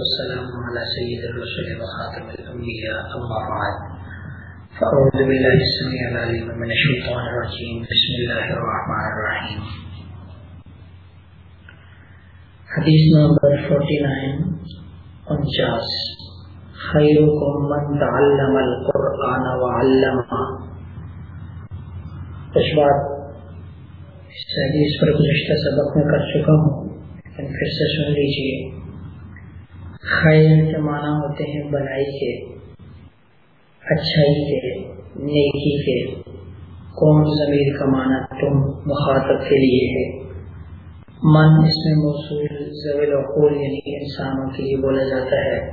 والسلام على سيد الرسل وخاتم الأنبياء، أما بعد. فأعوذ بالله السميع العليم من الشيطان الرجيم. بسم الله الرحمن الرحيم. حدیث نمبر 49 انچاس. خیرکم من تعلم القرآن وعلمہ کچھ بات اس حدیث پر گزشتہ سبق میں کر چکا ہوں، لیکن پھر سے سن لیجیے خیر کے معنی ہوتے ہیں، بلائی کے، اچھائی کے، نیکی کے۔ کون ضمیر کا معنی تم مخاطب کے لیے ہے؟ من اس میں موصول زویل وقول یعنی انسانوں کے لیے بولا جاتا ہے۔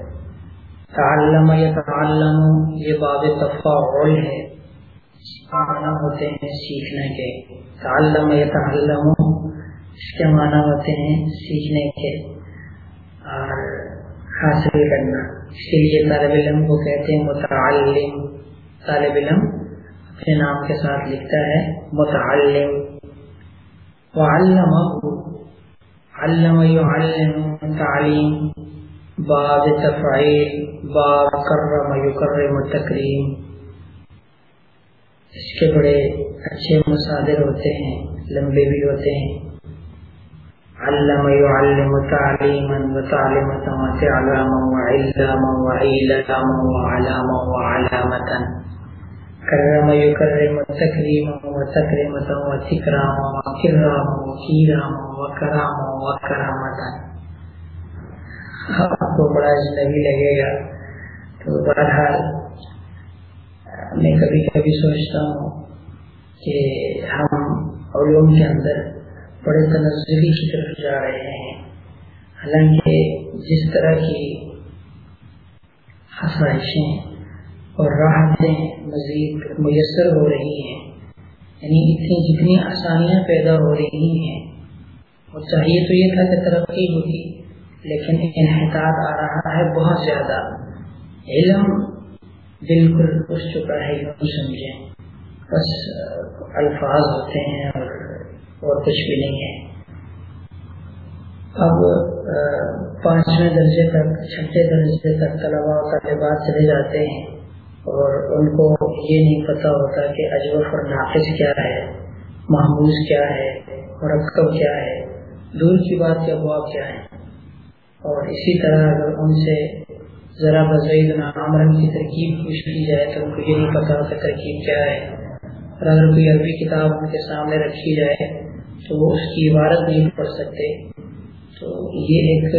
تعلم یا تعلم، یہ باب تفاعل ہے۔ معنی ہوتے ہیں، سیکھنے کے۔ تعلم یا تعلم، اس کے معنی ہوتے ہیں، سیکھنے کے۔ اور حاصل کرنا۔ اس کے لیے طالب علم کو کہتے ہیں متعلم۔ طالب علم اپنے نام کے ساتھ لکھتا ہے متعلم۔ وعلم علم يعلم تعلیم باب تفعیل باب کرم یکرم تکریم اس کے بڑے اچھے مصادر ہوتے ہیں، لمبے بھی ہوتے ہیں۔ علم يعلم تعلیما وتعلمة وتعلاما وعلاما وعیلما وعلاما وعلامة. کرم يكرم تکریما وتکرمة وتکراما وکراما وکیراما وکراما وکرامة آپ کو بڑا اجنبی لگے گا تو بہرحال میں کبھی کبھی سوچتا ہوں کہ ہم علوم کے اندر بڑے تنزلی کی طرف جا رہے ہیں۔ حالانکہ جس طرح کی آسائشیں اور راحتیں مزید میسر ہو رہی ہیں یعنی اتنی جتنی آسانیاں پیدا ہو رہی ہیں اور چاہیے تو یہ تھا کہ ترقی ہوتی، لیکن انحطاط آ رہا ہے بہت زیادہ۔ علم بالکل اس چکا ہے یوں سمجھیں۔ بس الفاظ ہوتے ہیں اور اور کچھ بھی نہیں ہے۔ اب پانچویں درجے تک، چھٹے درجے تک طلبا طالبات چلے جاتے ہیں اور ان کو یہ نہیں پتہ ہوتا کہ اجوف اور ناقص کیا ہے محموز کیا ہے، مرکب کیا ہے۔ دور کی بات کے ابواب کیا ہے اور اسی طرح اگر ان سے ذرا بزید عامرن کی ترکیب پوچھ کی جائے تو ان کو یہ نہیں پتا ہوتا ترکیب کیا ہے۔ اور اگر کوئی عربی کتاب ان کے سامنے رکھی جائے تو وہ اس کی عبارت نہیں پڑھ سکتے۔ تو یہ ایک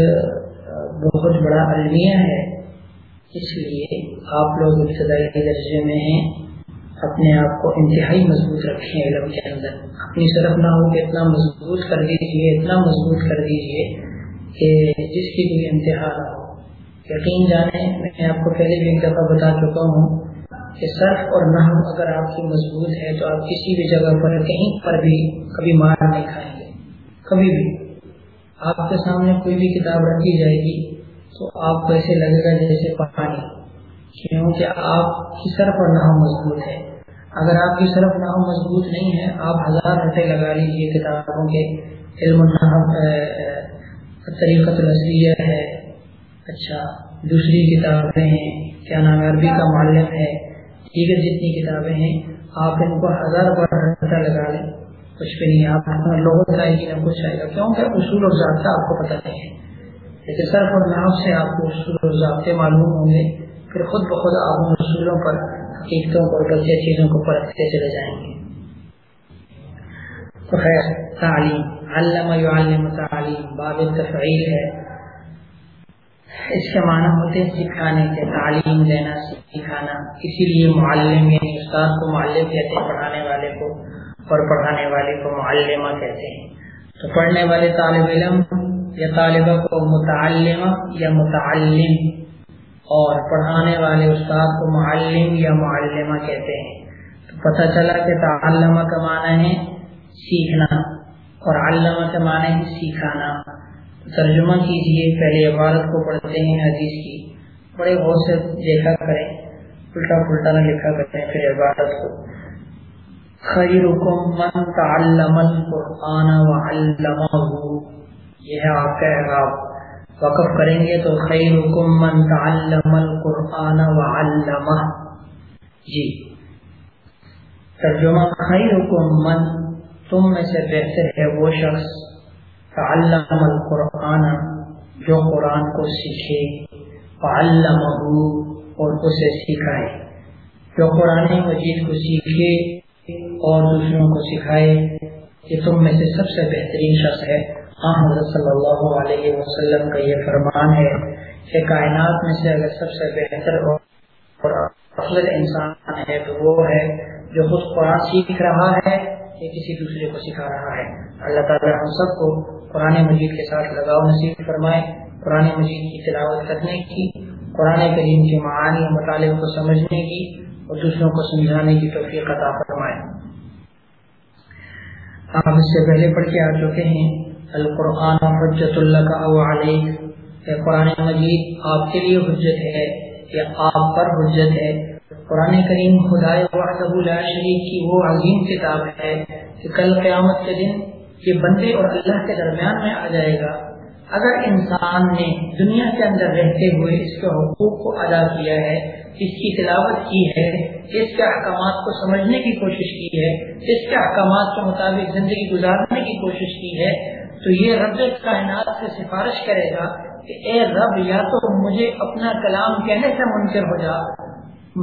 بہت بڑا المیہ ہے۔ اس لیے آپ لوگ ابتدائی درجے میں ہیں۔ اپنے آپ کو انتہائی مضبوط رکھیں علم کے اندر۔ اپنی طرف نہ ہو کہ اتنا مضبوط کر دیجیے اتنا مضبوط کر دیجیے کہ جس کی کوئی انتہا نہ ہو۔ یقین جانے میں آپ کو پہلے بھی ایک دفعہ بتا چکا ہوں کہ صرف اور نحو اگر آپ کی مضبوط ہے تو آپ کسی بھی جگہ پر کہیں پر بھی کبھی مار نہیں کھائیں گے۔ کبھی بھی۔ آپ کے سامنے کوئی بھی کتاب رکھی جائے گی تو آپ کو ایسے لگے گا جیسے پانی۔ کیونکہ آپ کی صرف اور نحو مضبوط ہے۔ اگر آپ کی صرف نحو مضبوط نہیں ہے، آپ ہزار رٹے لگا لیجیے کتابوں کے۔ علم طریقت الاسلیہ ہے۔ اچھا دوسری کتابیں ہیں۔ کیا نام عربی کا معلم ہے۔ دیگر جتنی کتابیں ہیں، آپ ان کو ہزار بار رٹا لگا لیں۔ کچھ بھی نہیں، آپ لوگوں کا ہی نہ کچھ آئے گا کیونکہ اصول اور ضابطہ آپ کو پتہ نہیں ہے۔ لیکن صرف اور نام سے آپ کو اصول اور ضابطے معلوم ہوں گے، پھر خود بخود آپ ان اصولوں پر، حقیقتوں پر، غلطی چیزوں کو پرکھتے چلے جائیں گے۔ تو خیر، تعلیم علامہ تعلیم، باب تفعیل ہے۔ اس کے معنی ہوتے ہیں سکھانے کے، تعلیم دینا سکھانا۔ اسی لیے معلم یعنی استاد کو معلم کہتے ہیں، پڑھانے والے کو اور پڑھانے والے کو معلمہ کہتے ہیں۔ تو پڑھنے والے طالب علم یا طالبہ کو متعلمہ یا متعلم اور پڑھانے والے استاد کو معلم یا معلمہ کہتے ہیں۔ تو پتہ چلا کہ تعلمہ کا معنی ہے سیکھنا اور علامہ کا معنی ہے سکھانا۔ ترجمہ کیجیے پہلے عبارت کو پڑھتے ہیں حدیث کی۔ بڑے غور سے دیکھا کریں، الٹا پلٹا نہ لکھا کرتے ہیں پھر عبارت کو۔ خیرکم من تعلم القرآن وعلمہ یہ ہے آپ کا اعراب۔ وقف کریں گے تو خیر من تعلم القرآن وعلمہ جی۔ ترجمہ خیر من، تم میں سے بہتر ہے وہ شخص۔ تعلم القرآن، جو قرآن کو سیکھے وعلمہ اور اسے سکھائے۔ جو قرآن مجید کو سیکھے اور دوسروں کو سکھائے، یہ تم میں سے سب سے بہترین شخص ہے۔ ہاں، حضرت صلی اللہ علیہ وسلم کا یہ فرمان ہے کہ کائنات میں سے اگر سب سے بہتر اور افضل انسان ہے تو وہ ہے جو خود قرآن سیکھ رہا ہے۔ یا کسی دوسرے کو سکھا رہا ہے۔ اللہ تعالیٰ ہم سب کو قرآن مجید کے ساتھ لگاؤ نصیب فرمائے۔ قرآن مجید کی تلاوت کرنے کی، قرآن کریم کے معانی و مطالعے کو سمجھنے کی اور دوسروں کو سمجھانے کی توفیق عطا فرمائے۔ آپ اس سے پہلے پڑھ کے آ چکے ہیں۔ القرآن حجت اللہ کا علیہ قرآن مجید، آپ کے لیے حجت ہے یا آپ پر حجت ہے؟ قرآن کریم خدا لا شریف کی وہ عظیم کتاب ہے کہ کل قیامت کے دن یہ بندے اور اللہ کے درمیان میں آ جائے گا۔ اگر انسان نے دنیا کے اندر رہتے ہوئے اس کے حقوق کو ادا کیا ہے، اس کی تلاوت کی ہے، اس کے احکامات کو سمجھنے کی کوشش کی ہے، اس کے احکامات کے مطابق زندگی گزارنے کی کوشش کی ہے، تو یہ رب کائنات سے سفارش کرے گا کہ اے رب، یا تو مجھے اپنا کلام کہنے سے منکر ہو جا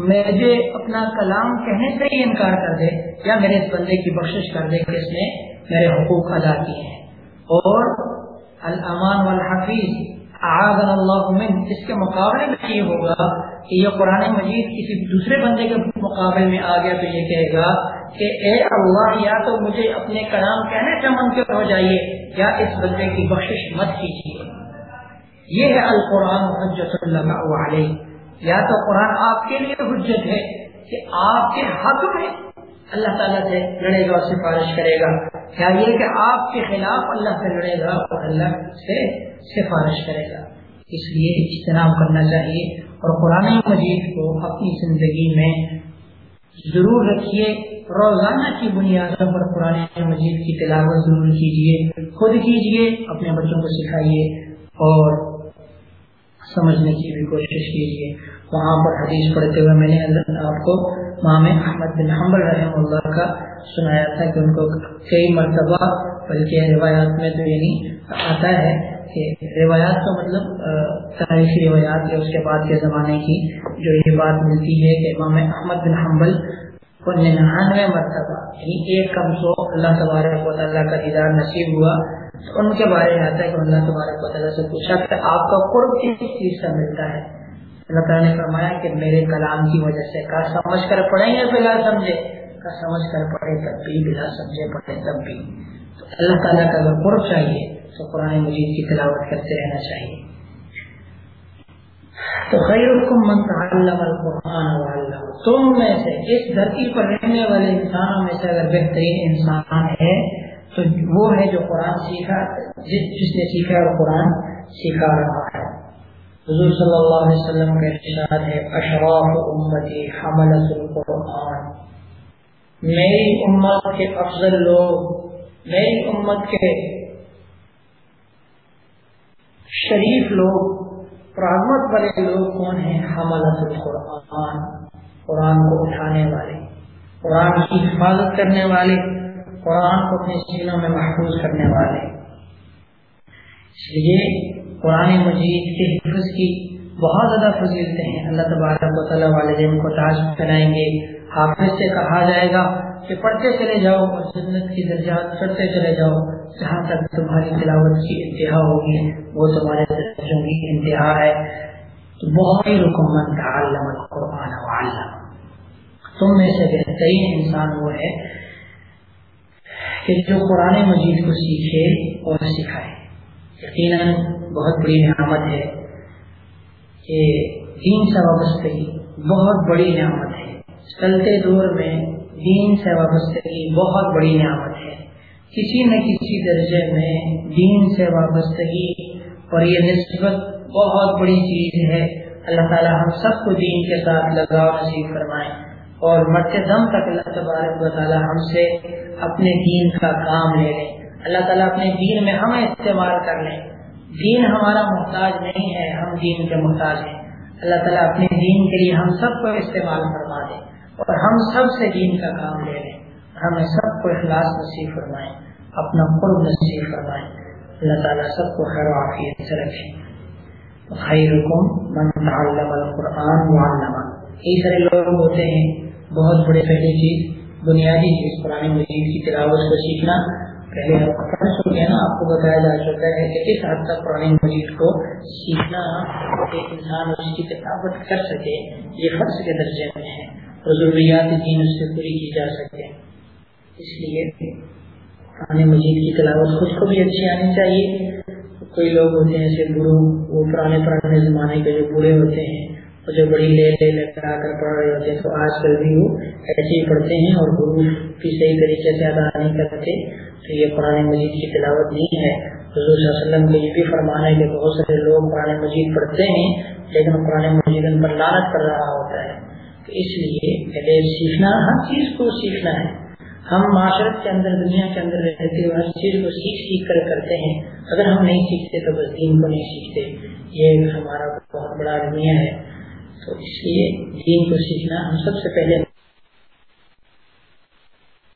مجھے اپنا کلام کہنے سے ہی انکار کر دے یا میرے اس بندے کی بخشش کر دے کہ اس نے میرے حقوق ادا کیے ہیں۔ اور الامان والحفیظ آغن اللہ من، اس کے مقابلے میں یہ ہوگا کہ یہ قرآن مجید کسی دوسرے بندے کے مقابلے میں آ گیا تو یہ کہے گا کہ اے اللہ، یا تو مجھے اپنے کلام کہنے سے منکر ہو جائیے یا اس بندے کی بخشش مت کیجیے۔ یہ ہے القرآن حجت اللہ علیہ۔ یا تو قرآن آپ کے لیے حجت ہے کہ آپ کے حق میں اللہ تعالیٰ سے لڑے گا اور سفارش کرے گا۔ کیا یہ کہ آپ کے خلاف اللہ سے لڑے گا اور اللہ سے سفارش کرے گا۔ اس لیے اجتناب کرنا چاہیے اور قرآن مجید کو اپنی زندگی میں ضرور رکھیے۔ روزانہ کی بنیادوں پر قرآن مجید کی تلاوت ضرور کیجیے، خود کیجیے، اپنے بچوں کو سکھائیے اور سمجھنے کی بھی کوشش کیجیے۔ وہاں پر حدیث پڑھتے ہوئے میں نے آپ کو مام احمد بن حمل رحم اللہ کا سنایا تھا کہ ان کو کئی مرتبہ بلکہ روایات میں تو یعنی آتا ہے کہ روایات کا مطلب تاریخی روایات یا اس کے بعد کے زمانے کی جو یہ بات ملتی ہے کہ امام احمد بن حنبل کو ننانوے مرتبہ یعنی ایک کم سو اللہ تبارک و تعالیٰ کا دیدار نصیب ہوا۔ ان کے بارے میں آتا ہے کہ اللہ تبارک و تعالیٰ سے پوچھا کہ آپ کا قرب کس چیز سے ملتا ہے؟ اللہ تعالیٰ نے فرمایا کہ میرے کلام کی وجہ سے، کا سمجھ کر پڑھیں یا بلا سمجھے؟ کا سمجھ کر پڑھے تب بھی، بلا سمجھے پڑھے تب بھی۔ تو اللہ تعالیٰ کا اگر قرب چاہیے، تو قرآن مجید کی تلاوت کرتے رہنا چاہیے۔ تو خیرکم من تعلم القرآن وعلم تم میں سے اس دھرتی پر رہنے والے انسانوں میں سے اگر بہترین انسان ہے تو وہ ہے جو قرآن سیکھا، جس جس نے سیکھا اور قرآن سکھا رہا ہے۔ حضور صلی اللہ علیہ وسلم کا ارشاد ہے، اشراف امتی حملت القرآن۔ میری امت کے افضل لوگ، میری امت کے شریف لوگ رحمت والے لوگ کون ہیں؟ حملت القرآن۔ قرآن کو اٹھانے والے، قرآن کی حفاظت کرنے والے۔ قرآن کو اپنے سینوں میں محفوظ کرنے والے۔ اس لیے قرآن مجید کے حفظ کی بہت زیادہ فضیلتیں ہیں۔ اللہ تبارک و تعالیٰ والدین کو تاج کرائیں گے۔ حافظ سے کہا جائے گا کہ پڑھتے چلے جاؤ اور جنت کی درجات چڑھتے چلے جاؤ۔ جہاں تک تمہاری تلاوت کی انتہا ہوگی، وہ تمہارے درجوں کی انتہا ہے۔ تو بہت ہی رکمن تعلم القرآن وعلم تم میں سے بہترین انسان وہ ہے کہ جو قرآن مجید کو سیکھے اور سکھائے۔ یقیناً بہت بڑی نعمت ہے کہ دین سے وابستگی، بہت بڑی نعمت ہے۔ چلتے دور میں دین سے وابستگی بہت بڑی نعمت ہے۔ کسی نہ کسی درجے میں دین سے وابستگی اور یہ نسبت بہت بڑی چیز ہے۔ اللہ تعالیٰ ہم سب کو دین کے ساتھ لگاؤ نصیب فرمائے اور مرتے دم تک اللہ تبارک و تعالیٰ ہم سے اپنے دین کا کام لے لیں۔ اللہ تعالیٰ اپنے دین میں ہمیں استعمال کر لیں۔ دین ہمارا محتاج نہیں ہے، ہم دین کے محتاج ہیں۔ اللہ تعالیٰ اپنے دین کے لیے ہم سب کو استعمال فرما دے اور ہم سب سے دین کا کام لے لیں۔ ہمیں سب کو اخلاص نصیب فرمائیں اپنا قرب نصیب فرمائیں اللہ تعالیٰ سب کو خیر وافیت سے رکھیں خیرکم من تعلم القرآن معلما کئی سارے لوگ ہوتے ہیں، بہت بڑے پہلی چیز بنیادی چیز، قرآن مجید کی تلاوت کو سیکھنا۔ پہلے پڑھ چکے ہیں نا، آپ کو بتایا جا چکا ہے کہ کس حد تک قرآن مجید کو سیکھنا کہ انسان اس کی تلاوت کر سکے، یہ فرض کے درجے میں ہے۔ اور ضروریات دین اس سے پوری کی جا سکے۔ اس لیے قرآن مجید کی تلاوت خود کو بھی اچھی آنی چاہیے۔ کوئی لوگ ہوتے ہیں ایسے گرو، وہ پرانے پرانے زمانے کے جو بوڑھے ہوتے ہیں جو بڑی لے لے لگا کر پڑھ رہے ہوتے ہیں، تو آج کل بھی وہ ایسے ہی پڑھتے ہیں اور گرو بھی صحیح طریقے سے ادا نہیں کرتے، تو یہ قرآن مجید کی تلاوت نہیں ہے۔ حضور صلی اللہ علیہ وسلم کو یہ بھی فرمانا ہے کہ بہت سارے لوگ قرآن مجید پڑھتے ہیں، لیکن قرآن مجید ان پر لانت کر رہا ہوتا ہے۔ تو اس لیے پہلے سیکھنا، ہر چیز کو سیکھنا ہے۔ ہم معاشرت کے اندر، دنیا کے اندر رہتے ہوئے ہر چیز کو سیکھ سیکھ کر کرتے ہیں۔ اگر ہم نہیں سیکھتے تو بس دین کو نہیں سیکھتے۔ یہ ہمارا بہت بڑا دنیا ہے۔ تو اس لیے دین کو سیکھنا ہم سب سے پہلے